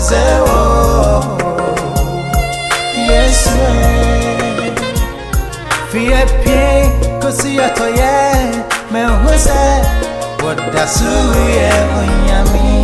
Biaran to say oh Yes way Fie pie Kosi atoye Me huse Woda suye Unyami